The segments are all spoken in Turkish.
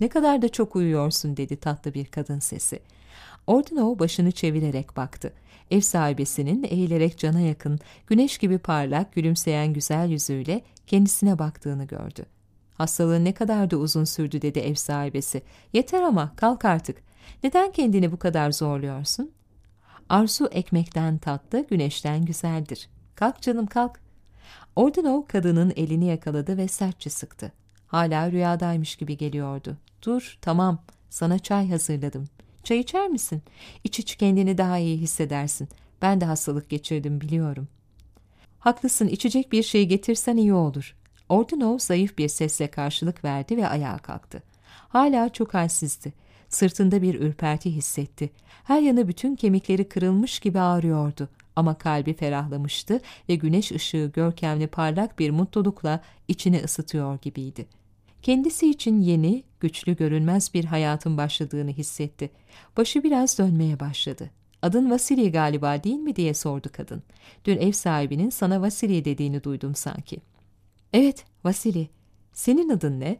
Ne kadar da çok uyuyorsun dedi tatlı bir kadın sesi. Ordunov başını çevirerek baktı. Ev sahibesinin eğilerek cana yakın, güneş gibi parlak, gülümseyen güzel yüzüyle kendisine baktığını gördü. Hastalığın ne kadar da uzun sürdü dedi ev sahibesi. Yeter ama kalk artık. Neden kendini bu kadar zorluyorsun? Arzu ekmekten tatlı, güneşten güzeldir. Kalk canım kalk. Ordunov kadının elini yakaladı ve sertçe sıktı. Hala rüyadaymış gibi geliyordu. Dur, tamam, sana çay hazırladım. Çay içer misin? İç iç kendini daha iyi hissedersin. Ben de hastalık geçirdim biliyorum. Haklısın, içecek bir şey getirsen iyi olur. Ordunov zayıf bir sesle karşılık verdi ve ayağa kalktı. Hala çok halsizdi. Sırtında bir ürperti hissetti. Her yanı bütün kemikleri kırılmış gibi ağrıyordu. Ama kalbi ferahlamıştı ve güneş ışığı görkemli parlak bir mutlulukla içini ısıtıyor gibiydi. Kendisi için yeni, güçlü görünmez bir hayatın başladığını hissetti. Başı biraz dönmeye başladı. Adın Vasili galiba değil mi diye sordu kadın. Dün ev sahibinin sana Vasili dediğini duydum sanki. Evet, Vasili. Senin adın ne?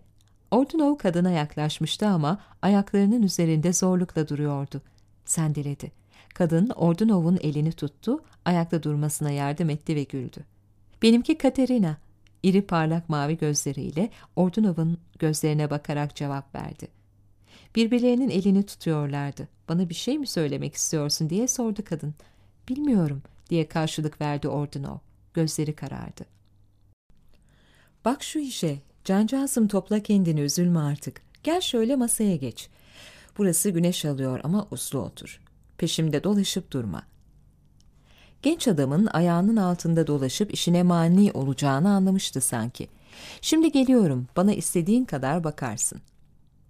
Ordunov kadına yaklaşmıştı ama ayaklarının üzerinde zorlukla duruyordu. Sendeledi. Kadın Ordunov'un elini tuttu, ayakta durmasına yardım etti ve güldü. Benimki Katerina. İri parlak mavi gözleriyle Ordunov'un gözlerine bakarak cevap verdi. Birbirlerinin elini tutuyorlardı. Bana bir şey mi söylemek istiyorsun diye sordu kadın. Bilmiyorum diye karşılık verdi Ordunov. Gözleri karardı. Bak şu işe. Cancağızım topla kendini üzülme artık. Gel şöyle masaya geç. Burası güneş alıyor ama uslu otur. Peşimde dolaşıp durma. Genç adamın ayağının altında dolaşıp işine mani olacağını anlamıştı sanki. Şimdi geliyorum, bana istediğin kadar bakarsın.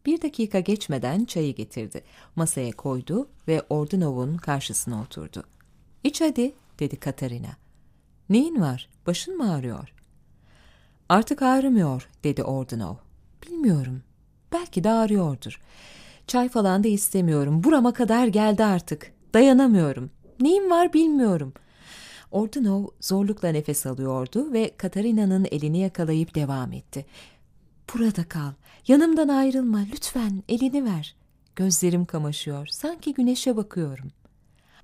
Bir dakika geçmeden çayı getirdi. Masaya koydu ve Ordunov'un karşısına oturdu. İç hadi, dedi Katarina. Neyin var, başın mı ağrıyor? Artık ağrımıyor, dedi Ordunov. Bilmiyorum, belki de ağrıyordur. Çay falan da istemiyorum, burama kadar geldi artık. Dayanamıyorum. Neyim var bilmiyorum. Ordunov zorlukla nefes alıyordu ve Katarina'nın elini yakalayıp devam etti. Burada kal, yanımdan ayrılma, lütfen elini ver. Gözlerim kamaşıyor, sanki güneşe bakıyorum.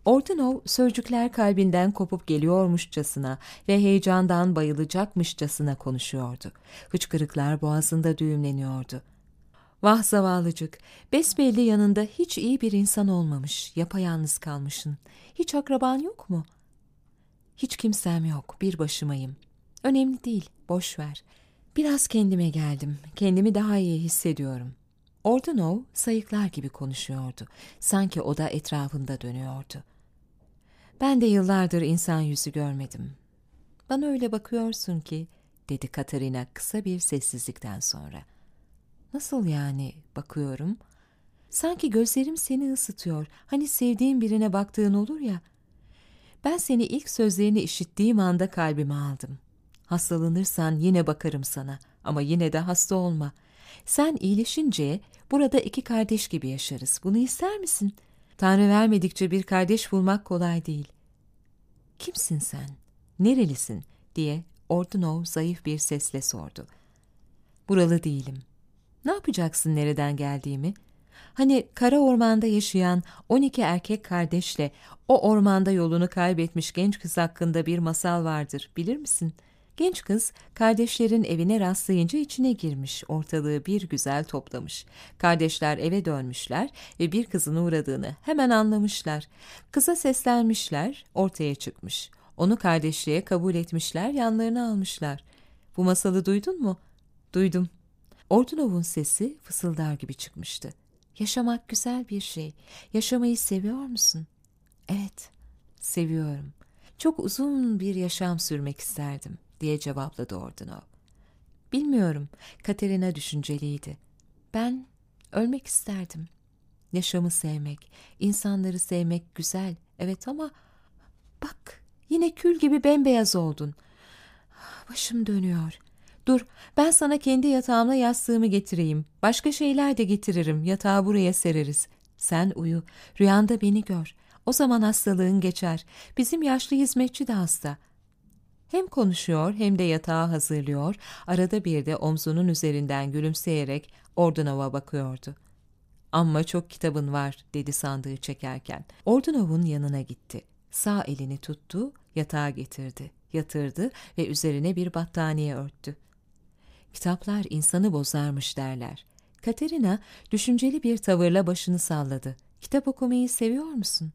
Ordunov sözcükler kalbinden kopup geliyormuşçasına ve heyecandan bayılacakmışçasına konuşuyordu. Hıçkırıklar boğazında düğümleniyordu. Vah zavallıcık, besbelli yanında hiç iyi bir insan olmamış, yapayalnız kalmışın. Hiç akraban yok mu?'' Hiç kimsem yok, bir başımayım. Önemli değil, boş ver. Biraz kendime geldim, kendimi daha iyi hissediyorum. Ordunov sayıklar gibi konuşuyordu. Sanki o da etrafında dönüyordu. Ben de yıllardır insan yüzü görmedim. Bana öyle bakıyorsun ki, dedi Katarina kısa bir sessizlikten sonra. Nasıl yani bakıyorum? Sanki gözlerim seni ısıtıyor. Hani sevdiğin birine baktığın olur ya, ben seni ilk sözlerini işittiğim anda kalbime aldım. Hastalanırsan yine bakarım sana ama yine de hasta olma. Sen iyileşince burada iki kardeş gibi yaşarız. Bunu ister misin? Tanrı vermedikçe bir kardeş bulmak kolay değil. Kimsin sen? Nerelisin? diye Ordunov zayıf bir sesle sordu. Buralı değilim. Ne yapacaksın nereden geldiğimi? Hani kara ormanda yaşayan 12 erkek kardeşle o ormanda yolunu kaybetmiş genç kız hakkında bir masal vardır, bilir misin? Genç kız kardeşlerin evine rastlayınca içine girmiş, ortalığı bir güzel toplamış. Kardeşler eve dönmüşler ve bir kızın uğradığını hemen anlamışlar. Kıza seslenmişler, ortaya çıkmış. Onu kardeşliğe kabul etmişler, yanlarına almışlar. Bu masalı duydun mu? Duydum. Ordunov'un sesi fısıldar gibi çıkmıştı. Yaşamak güzel bir şey. Yaşamayı seviyor musun? Evet, seviyorum. Çok uzun bir yaşam sürmek isterdim, diye cevapladı Ordunov. Bilmiyorum, Katerina düşünceliydi. Ben ölmek isterdim. Yaşamı sevmek, insanları sevmek güzel, evet ama... Bak, yine kül gibi bembeyaz oldun. Başım dönüyor. Dur, ben sana kendi yatağımla yastığımı getireyim. Başka şeyler de getiririm, yatağı buraya sereriz. Sen uyu, rüyanda beni gör. O zaman hastalığın geçer. Bizim yaşlı hizmetçi de hasta. Hem konuşuyor hem de yatağı hazırlıyor, arada bir de omzunun üzerinden gülümseyerek Ordunov'a bakıyordu. Amma çok kitabın var, dedi sandığı çekerken. Ordunov'un yanına gitti. Sağ elini tuttu, yatağa getirdi, yatırdı ve üzerine bir battaniye örttü. Kitaplar insanı bozarmış derler. Katerina düşünceli bir tavırla başını salladı. Kitap okumayı seviyor musun?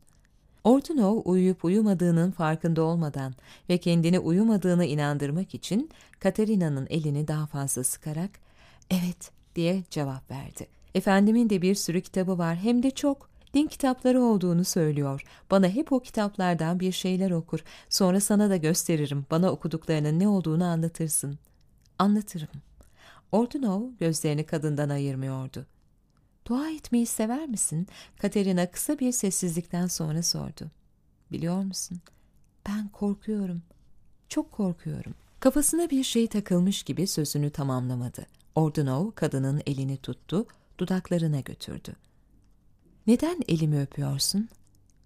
Ordunov uyuyup uyumadığının farkında olmadan ve kendini uyumadığını inandırmak için Katerina'nın elini daha fazla sıkarak ''Evet'' diye cevap verdi. Efendimin de bir sürü kitabı var hem de çok. Din kitapları olduğunu söylüyor. Bana hep o kitaplardan bir şeyler okur. Sonra sana da gösteririm. Bana okuduklarının ne olduğunu anlatırsın. Anlatırım. Ordunov gözlerini kadından ayırmıyordu. Dua etmeyi sever misin? Katerina kısa bir sessizlikten sonra sordu. Biliyor musun? Ben korkuyorum. Çok korkuyorum. Kafasına bir şey takılmış gibi sözünü tamamlamadı. Ordunov kadının elini tuttu, dudaklarına götürdü. Neden elimi öpüyorsun?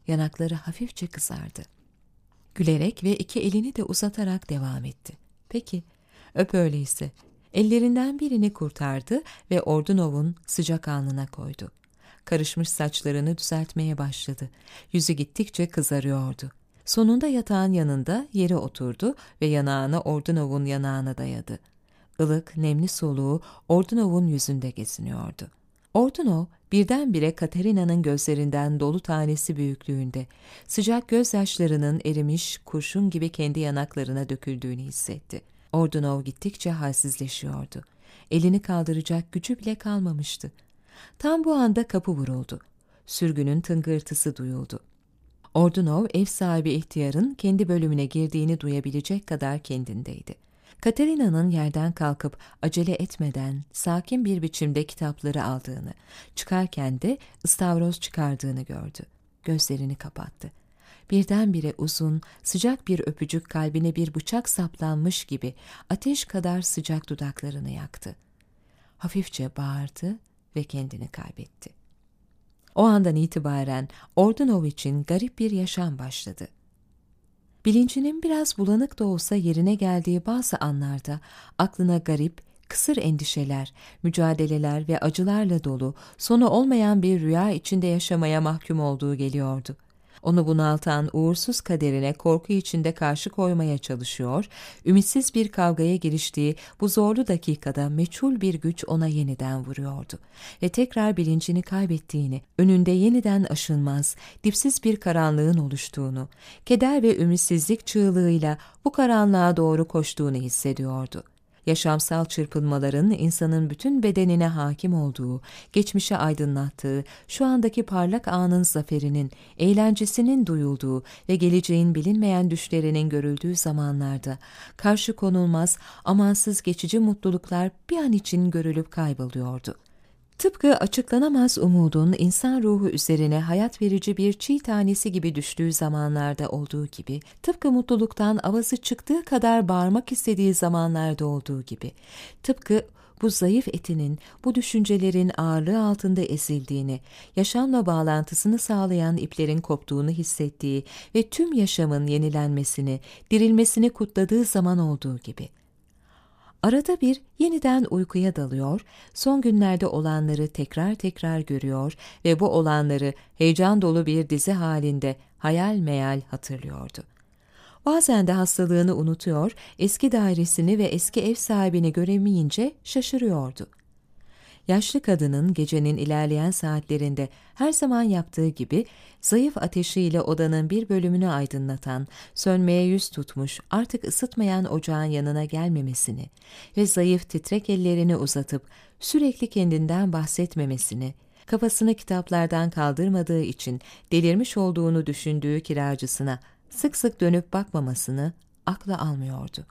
Yanakları hafifçe kızardı. Gülerek ve iki elini de uzatarak devam etti. Peki, öp öyleyse. Ellerinden birini kurtardı ve Ordunov'un sıcak alnına koydu. Karışmış saçlarını düzeltmeye başladı. Yüzü gittikçe kızarıyordu. Sonunda yatağın yanında yere oturdu ve yanağını Ordunov'un yanağına dayadı. Ilık, nemli soluğu Ordunov'un yüzünde geziniyordu. Ordunov birdenbire Katerina'nın gözlerinden dolu tanesi büyüklüğünde, sıcak gözyaşlarının erimiş kurşun gibi kendi yanaklarına döküldüğünü hissetti. Ordunov gittikçe halsizleşiyordu. Elini kaldıracak gücü bile kalmamıştı. Tam bu anda kapı vuruldu. Sürgünün tıngırtısı duyuldu. Ordunov ev sahibi ihtiyarın kendi bölümüne girdiğini duyabilecek kadar kendindeydi. Katerina'nın yerden kalkıp acele etmeden sakin bir biçimde kitapları aldığını, çıkarken de ıstavroz çıkardığını gördü. Gözlerini kapattı. Birdenbire uzun, sıcak bir öpücük kalbine bir bıçak saplanmış gibi ateş kadar sıcak dudaklarını yaktı. Hafifçe bağırdı ve kendini kaybetti. O andan itibaren Ordunov için garip bir yaşam başladı. Bilincinin biraz bulanık da olsa yerine geldiği bazı anlarda aklına garip, kısır endişeler, mücadeleler ve acılarla dolu, sonu olmayan bir rüya içinde yaşamaya mahkum olduğu geliyordu. Onu bunaltan uğursuz kaderine korku içinde karşı koymaya çalışıyor, ümitsiz bir kavgaya giriştiği bu zorlu dakikada meçhul bir güç ona yeniden vuruyordu. Ve tekrar bilincini kaybettiğini, önünde yeniden aşılmaz, dipsiz bir karanlığın oluştuğunu, keder ve ümitsizlik çığlığıyla bu karanlığa doğru koştuğunu hissediyordu yaşamsal çırpınmaların insanın bütün bedenine hakim olduğu, geçmişe aydınlattığı, şu andaki parlak anın zaferinin, eğlencesinin duyulduğu ve geleceğin bilinmeyen düşlerinin görüldüğü zamanlarda karşı konulmaz, amansız geçici mutluluklar bir an için görülüp kayboluyordu. Tıpkı açıklanamaz umudun insan ruhu üzerine hayat verici bir çiğ tanesi gibi düştüğü zamanlarda olduğu gibi, tıpkı mutluluktan avazı çıktığı kadar bağırmak istediği zamanlarda olduğu gibi, tıpkı bu zayıf etinin, bu düşüncelerin ağırlığı altında ezildiğini, yaşamla bağlantısını sağlayan iplerin koptuğunu hissettiği ve tüm yaşamın yenilenmesini, dirilmesini kutladığı zaman olduğu gibi.'' Arada bir yeniden uykuya dalıyor, son günlerde olanları tekrar tekrar görüyor ve bu olanları heyecan dolu bir dizi halinde hayal meyal hatırlıyordu. Bazen de hastalığını unutuyor, eski dairesini ve eski ev sahibini göremeyince şaşırıyordu. Yaşlı kadının gecenin ilerleyen saatlerinde her zaman yaptığı gibi zayıf ateşiyle odanın bir bölümünü aydınlatan, sönmeye yüz tutmuş, artık ısıtmayan ocağın yanına gelmemesini ve zayıf titrek ellerini uzatıp sürekli kendinden bahsetmemesini, kafasını kitaplardan kaldırmadığı için delirmiş olduğunu düşündüğü kiracısına sık sık dönüp bakmamasını akla almıyordu.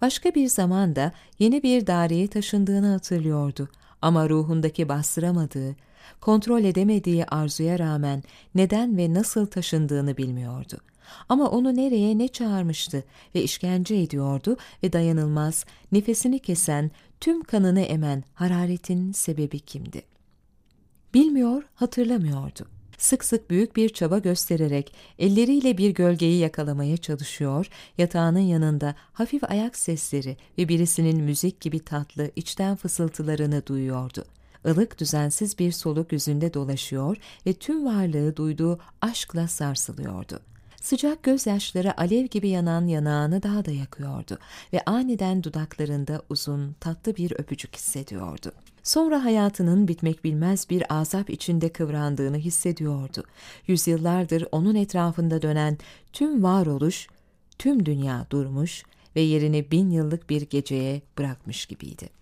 Başka bir zamanda yeni bir daireye taşındığını hatırlıyordu ama ruhundaki bastıramadığı, kontrol edemediği arzuya rağmen neden ve nasıl taşındığını bilmiyordu. Ama onu nereye ne çağırmıştı ve işkence ediyordu ve dayanılmaz, nefesini kesen, tüm kanını emen hararetin sebebi kimdi? Bilmiyor, hatırlamıyordu. Sık sık büyük bir çaba göstererek elleriyle bir gölgeyi yakalamaya çalışıyor, yatağının yanında hafif ayak sesleri ve birisinin müzik gibi tatlı içten fısıltılarını duyuyordu. Ilık düzensiz bir soluk yüzünde dolaşıyor ve tüm varlığı duyduğu aşkla sarsılıyordu. Sıcak gözyaşları alev gibi yanan yanağını daha da yakıyordu ve aniden dudaklarında uzun, tatlı bir öpücük hissediyordu. Sonra hayatının bitmek bilmez bir azap içinde kıvrandığını hissediyordu. Yüzyıllardır onun etrafında dönen tüm varoluş, tüm dünya durmuş ve yerini bin yıllık bir geceye bırakmış gibiydi.